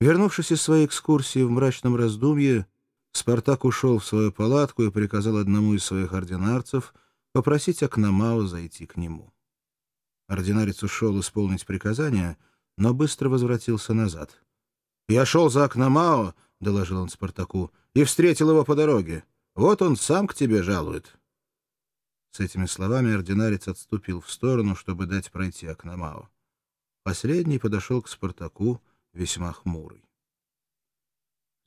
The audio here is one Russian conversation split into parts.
Вернувшись из своей экскурсии в мрачном раздумье, Спартак ушел в свою палатку и приказал одному из своих ординарцев попросить Акномао зайти к нему. Ординарец ушел исполнить приказание, но быстро возвратился назад. «Я шел за Акномао», — доложил он Спартаку, — «и встретил его по дороге. Вот он сам к тебе жалует». С этими словами ординарец отступил в сторону, чтобы дать пройти Акномао. Последний подошел к Спартаку, весьма хмурый.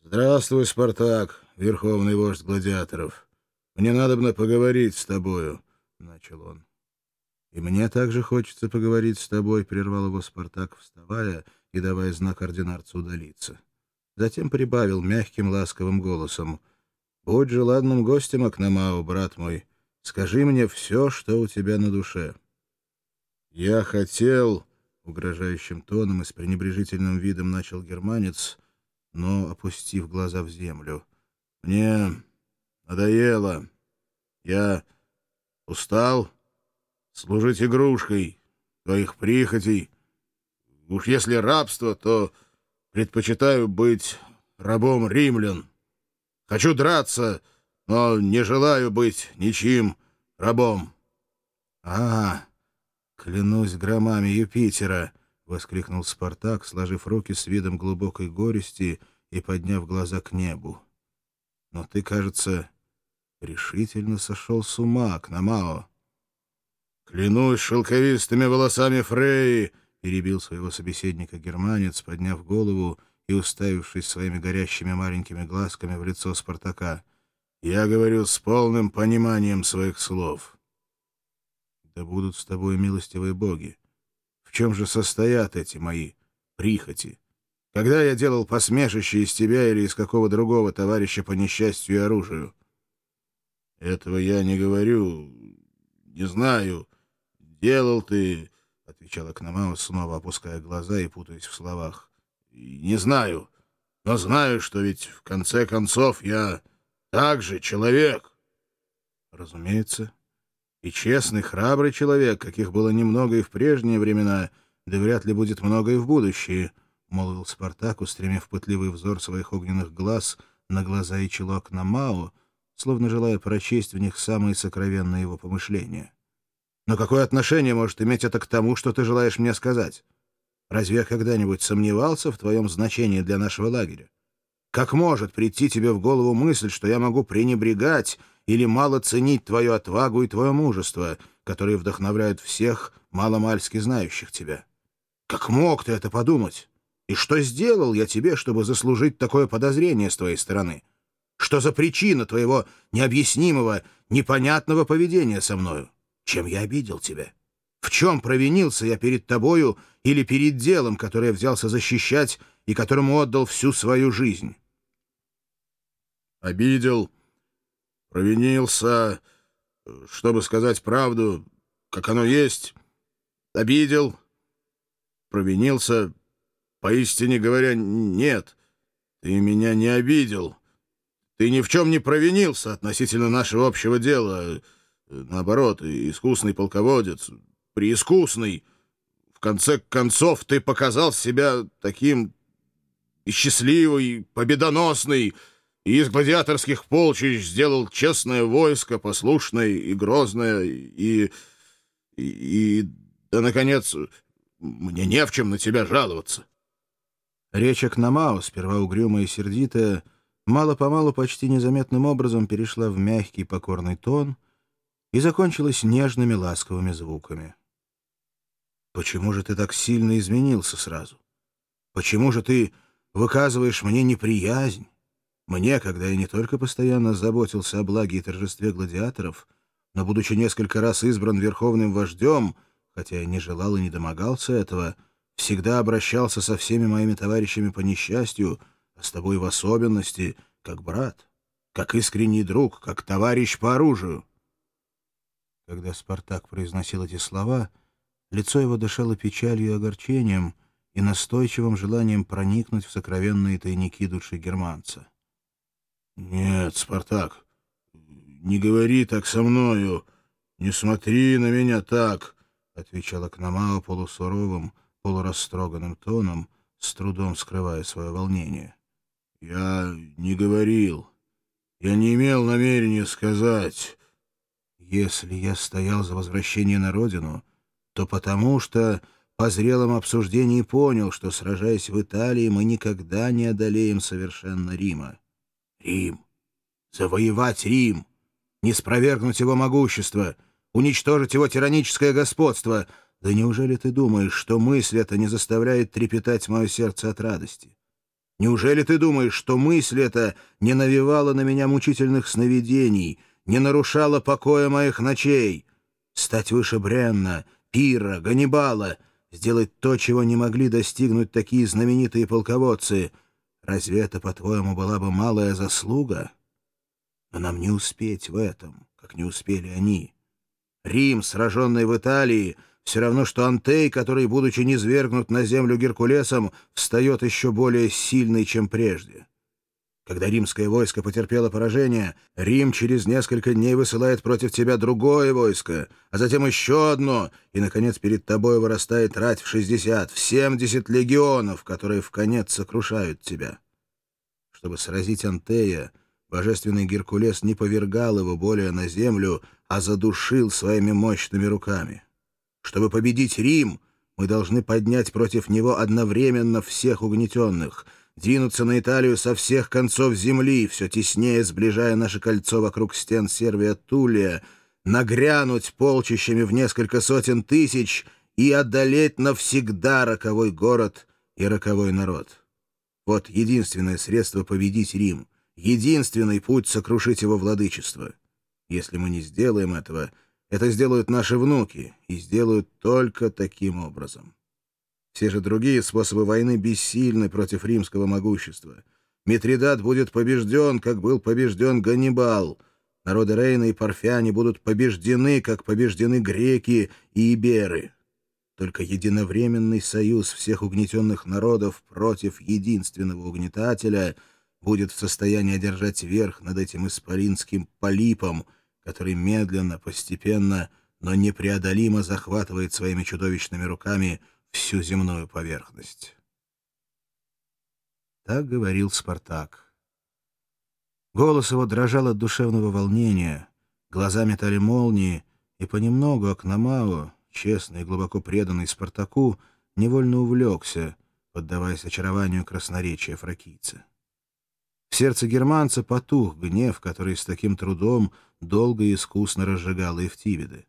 «Здравствуй, Спартак, верховный вождь гладиаторов. Мне надобно поговорить с тобою», — начал он. «И мне также хочется поговорить с тобой», — прервал его Спартак, вставая и давая знак ординарцу удалиться. Затем прибавил мягким ласковым голосом. «Будь желанным гостем, Акномау, брат мой. Скажи мне все, что у тебя на душе». «Я хотел...» — угрожающим тоном и с пренебрежительным видом начал германец, но опустив глаза в землю. «Мне надоело. Я устал служить игрушкой твоих прихотей. Уж если рабство, то предпочитаю быть рабом римлян. Хочу драться, но не желаю быть ничьим рабом». «А, клянусь громами Юпитера!» — воскликнул Спартак, сложив руки с видом глубокой горести и подняв глаза к небу. «Но ты, кажется, решительно сошел с ума, Кномао». «Клянусь шелковистыми волосами Фреи!» — перебил своего собеседника германец, подняв голову и уставившись своими горящими маленькими глазками в лицо Спартака. «Я говорю с полным пониманием своих слов». «Да будут с тобой милостивые боги! В чем же состоят эти мои прихоти? Когда я делал посмешище из тебя или из какого другого товарища по несчастью и оружию?» «Этого я не говорю, не знаю. Делал ты...» — отвечал Акномаус, снова опуская глаза и путаясь в словах. «Не знаю, но знаю, что ведь в конце концов я также человек». «Разумеется. И честный, храбрый человек, каких было немного и в прежние времена, да вряд ли будет много и в будущее», — молвил Спартак, устремив пытливый взор своих огненных глаз на глаза и чело Акномао, словно желая прочесть в них самые сокровенные его помышления. Но какое отношение может иметь это к тому, что ты желаешь мне сказать? Разве я когда-нибудь сомневался в твоем значении для нашего лагеря? Как может прийти тебе в голову мысль, что я могу пренебрегать или мало ценить твою отвагу и твое мужество, которые вдохновляют всех маломальски знающих тебя? Как мог ты это подумать? И что сделал я тебе, чтобы заслужить такое подозрение с твоей стороны? Что за причина твоего необъяснимого, непонятного поведения со мною? Чем я обидел тебя? В чем провинился я перед тобою или перед делом, которое взялся защищать и которому отдал всю свою жизнь? Обидел, провинился, чтобы сказать правду, как оно есть. Обидел, провинился, поистине говоря, нет, ты меня не обидел. Ты ни в чем не провинился относительно нашего общего дела, Наоборот, искусный полководец, преискусный. В конце концов, ты показал себя таким и счастливый, и победоносный, и из гладиаторских полчищ сделал честное войско, послушное и грозное, и... и, да, наконец, мне не в чем на тебя жаловаться. Речь Акномао, сперва угрюмая и сердитая, мало-помалу почти незаметным образом перешла в мягкий покорный тон — и закончилась нежными ласковыми звуками. «Почему же ты так сильно изменился сразу? Почему же ты выказываешь мне неприязнь? Мне, когда я не только постоянно заботился о благе и торжестве гладиаторов, но, будучи несколько раз избран верховным вождем, хотя я не желал и не домогался этого, всегда обращался со всеми моими товарищами по несчастью, а с тобой в особенности, как брат, как искренний друг, как товарищ по оружию. Когда Спартак произносил эти слова, лицо его дышало печалью и огорчением и настойчивым желанием проникнуть в сокровенные тайники души германца. «Нет, Спартак, не говори так со мною, не смотри на меня так», — отвечал Акномао полусуровым, полурастроганным тоном, с трудом скрывая свое волнение. «Я не говорил. Я не имел намерения сказать...» «Если я стоял за возвращение на родину, то потому что по зрелом обсуждении понял, что, сражаясь в Италии, мы никогда не одолеем совершенно Рима. Рим! Завоевать Рим! Не спровергнуть его могущество! Уничтожить его тираническое господство! Да неужели ты думаешь, что мысль эта не заставляет трепетать мое сердце от радости? Неужели ты думаешь, что мысль эта не навевала на меня мучительных сновидений, не нарушала покоя моих ночей? Стать выше Бренна, Пира, Ганнибала — сделать то, чего не могли достигнуть такие знаменитые полководцы. Разве это, по-твоему, была бы малая заслуга? Но нам не успеть в этом, как не успели они. Рим, сраженный в Италии, все равно, что Антей, который, будучи низвергнут на землю Геркулесом, встает еще более сильный, чем прежде. Когда римское войско потерпело поражение, Рим через несколько дней высылает против тебя другое войско, а затем еще одно, и, наконец, перед тобой вырастает рать в 60, в 70 легионов, которые в конец сокрушают тебя. Чтобы сразить Антея, божественный Геркулес не повергал его более на землю, а задушил своими мощными руками. Чтобы победить Рим, мы должны поднять против него одновременно всех угнетенных — двинуться на Италию со всех концов земли, все теснее сближая наше кольцо вокруг стен Сервия-Тулия, нагрянуть полчищами в несколько сотен тысяч и одолеть навсегда роковой город и роковой народ. Вот единственное средство победить Рим, единственный путь сокрушить его владычество. Если мы не сделаем этого, это сделают наши внуки, и сделают только таким образом. Все же другие способы войны бессильны против римского могущества. Митридат будет побежден, как был побежден Ганнибал. Народы Рейна и Парфяне будут побеждены, как побеждены греки и иберы. Только единовременный союз всех угнетенных народов против единственного угнетателя будет в состоянии одержать верх над этим исполинским полипом, который медленно, постепенно, но непреодолимо захватывает своими чудовищными руками — всю земную поверхность. Так говорил Спартак. Голос его дрожал от душевного волнения, глаза метали молнии, и понемногу Акномао, честный и глубоко преданный Спартаку, невольно увлекся, поддаваясь очарованию красноречия фракийца. В сердце германца потух гнев, который с таким трудом долго и искусно разжигал Евтибеды.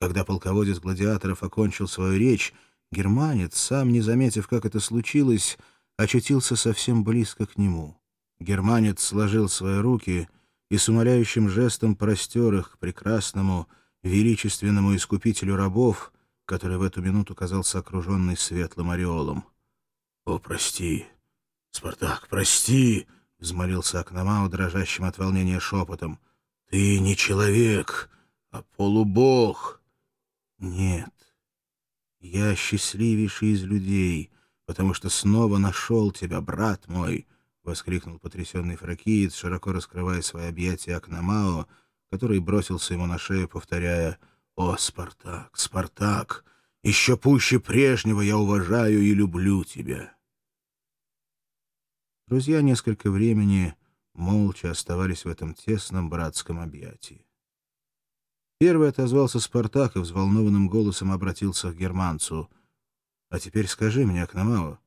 Когда полководец гладиаторов окончил свою речь, Германец, сам не заметив, как это случилось, очутился совсем близко к нему. Германец сложил свои руки и с умоляющим жестом простер их к прекрасному, величественному искупителю рабов, который в эту минуту казался окруженный светлым ореолом. «О, прости, Спартак, прости!» — взмолился Акномау, дрожащим от волнения шепотом. «Ты не человек, а полубог!» «Нет, я счастливейший из людей, потому что снова нашел тебя, брат мой!» — воскликнул потрясенный фракиец, широко раскрывая свои объятия Акномао, который бросился ему на шею, повторяя «О, Спартак, Спартак! Еще пуще прежнего я уважаю и люблю тебя!» Друзья несколько времени молча оставались в этом тесном братском объятии. Первый отозвался Спартак и взволнованным голосом обратился к германцу. — А теперь скажи мне, Акномао,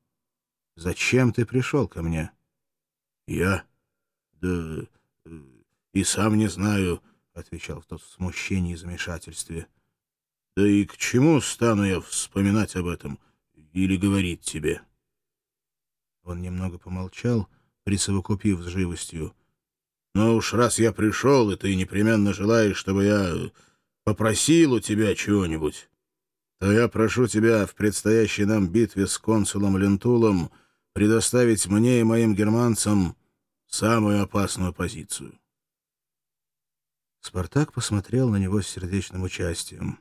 зачем ты пришел ко мне? — Я? Да э, и сам не знаю, — отвечал тот в смущении и замешательстве. — Да и к чему стану я вспоминать об этом или говорить тебе? Он немного помолчал, присовокупив с живостью. Но уж раз я пришел, и ты непременно желаешь, чтобы я попросил у тебя чего-нибудь, то я прошу тебя в предстоящей нам битве с консулом Лентулом предоставить мне и моим германцам самую опасную позицию. Спартак посмотрел на него с сердечным участием.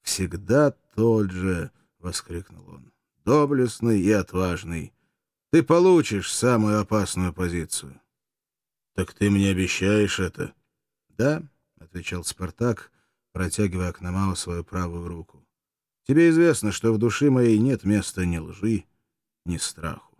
«Всегда тот же!» — воскликнул он. «Доблестный и отважный. Ты получишь самую опасную позицию. «Так ты мне обещаешь это?» «Да», — отвечал Спартак, протягивая к Намау свою правую руку. «Тебе известно, что в душе моей нет места ни лжи, ни страху.